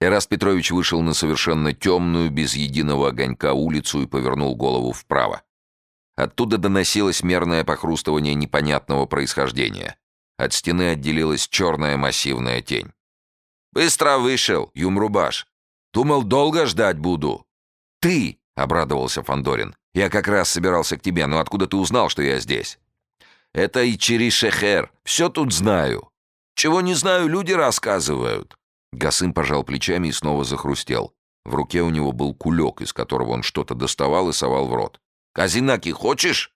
Эраст Петрович вышел на совершенно темную, без единого огонька улицу и повернул голову вправо. Оттуда доносилось мерное похрустывание непонятного происхождения. От стены отделилась черная массивная тень. «Быстро вышел, Юмрубаш. Думал, долго ждать буду». «Ты!» — обрадовался Фандорин. «Я как раз собирался к тебе, но откуда ты узнал, что я здесь?» «Это и Шехер. Все тут знаю. Чего не знаю, люди рассказывают». Гасым пожал плечами и снова захрустел. В руке у него был кулек, из которого он что-то доставал и совал в рот. «Казинаки хочешь?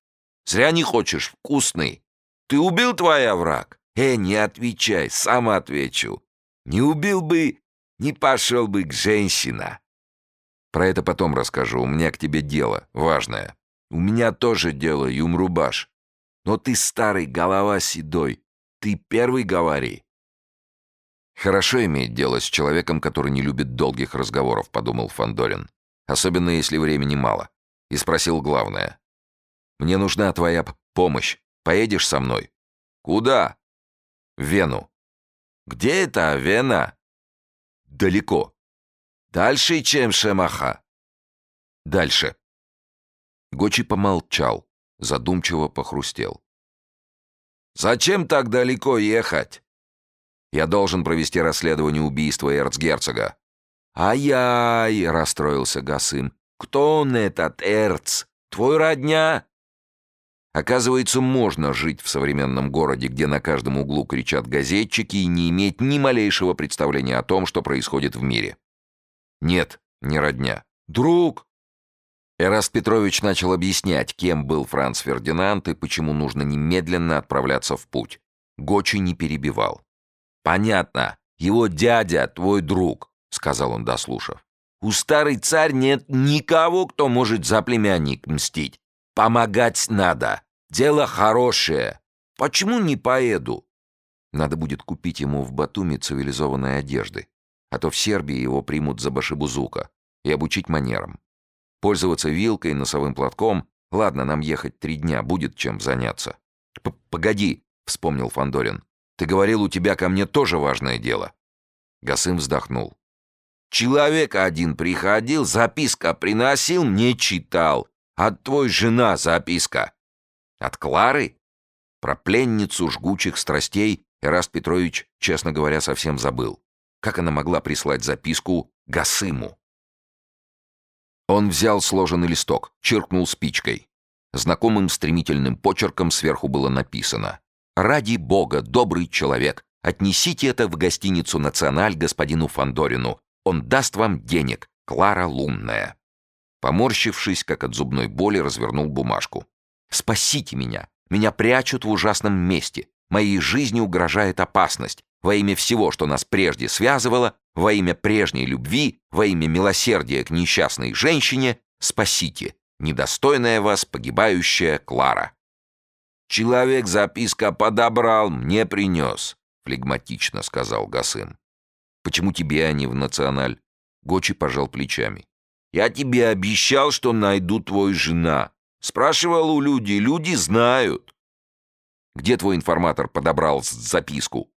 Зря не хочешь, вкусный. Ты убил твоя враг? Э, не отвечай, сам отвечу. Не убил бы, не пошел бы к женщина». «Про это потом расскажу, у меня к тебе дело, важное». «У меня тоже дело, Юмрубаш. Но ты старый, голова седой. Ты первый говори». «Хорошо иметь дело с человеком, который не любит долгих разговоров», — подумал Фандорин. «Особенно, если времени мало». И спросил главное. «Мне нужна твоя помощь. Поедешь со мной?» «Куда?» «В Вену». «Где это Вена?» «Далеко». «Дальше, чем Шемаха?» «Дальше». Гочи помолчал, задумчиво похрустел. «Зачем так далеко ехать?» Я должен провести расследование убийства эрцгерцога». «Ай-яй!» — расстроился Гасым. «Кто он этот эрц? Твой родня?» Оказывается, можно жить в современном городе, где на каждом углу кричат газетчики и не иметь ни малейшего представления о том, что происходит в мире. Нет, не родня. Друг! Эраст Петрович начал объяснять, кем был Франц Фердинанд и почему нужно немедленно отправляться в путь. Гочи не перебивал. «Понятно. Его дядя твой друг», — сказал он, дослушав. «У старый царь нет никого, кто может за племянник мстить. Помогать надо. Дело хорошее. Почему не поеду?» Надо будет купить ему в Батуми цивилизованной одежды, а то в Сербии его примут за башибузука и обучить манерам. Пользоваться вилкой, носовым платком. Ладно, нам ехать три дня, будет чем заняться. П «Погоди», — вспомнил Фандорин. Ты говорил, у тебя ко мне тоже важное дело». Гасым вздохнул. «Человек один приходил, записка приносил, мне читал. От твой жена записка». «От Клары?» Про пленницу жгучих страстей Эраст Петрович, честно говоря, совсем забыл. Как она могла прислать записку Гасыму? Он взял сложенный листок, чиркнул спичкой. Знакомым стремительным почерком сверху было написано Ради бога, добрый человек, отнесите это в гостиницу «Националь» господину Фандорину. Он даст вам денег. Клара Лунная». Поморщившись, как от зубной боли, развернул бумажку. «Спасите меня! Меня прячут в ужасном месте. Моей жизни угрожает опасность. Во имя всего, что нас прежде связывало, во имя прежней любви, во имя милосердия к несчастной женщине, спасите, недостойная вас погибающая Клара». «Человек записка подобрал, мне принес», — флегматично сказал Гасым. «Почему тебе, а не в националь?» Гочи пожал плечами. «Я тебе обещал, что найду твою жена. Спрашивал у людей, люди знают». «Где твой информатор подобрал записку?»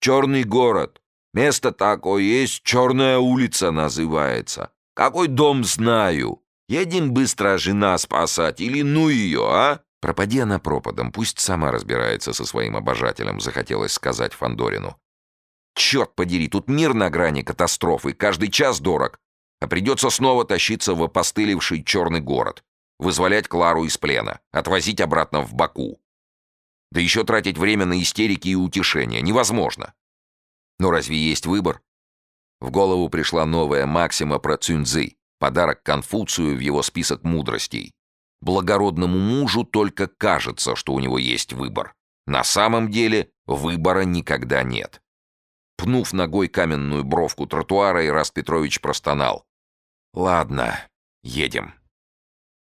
«Черный город. Место такое есть, Черная улица называется. Какой дом знаю. Едем быстро жена спасать или ну ее, а?» Пропади она пропадом, пусть сама разбирается со своим обожателем, захотелось сказать Фандорину. Черт подери, тут мир на грани катастрофы, каждый час дорог. А придется снова тащиться в опостылевший черный город, вызволять Клару из плена, отвозить обратно в Баку. Да еще тратить время на истерики и утешения невозможно. Но разве есть выбор? В голову пришла новая максима про Цюньцзы, подарок Конфуцию в его список мудростей. Благородному мужу только кажется, что у него есть выбор. На самом деле выбора никогда нет. Пнув ногой каменную бровку тротуара, Ирас Петрович простонал. «Ладно, едем».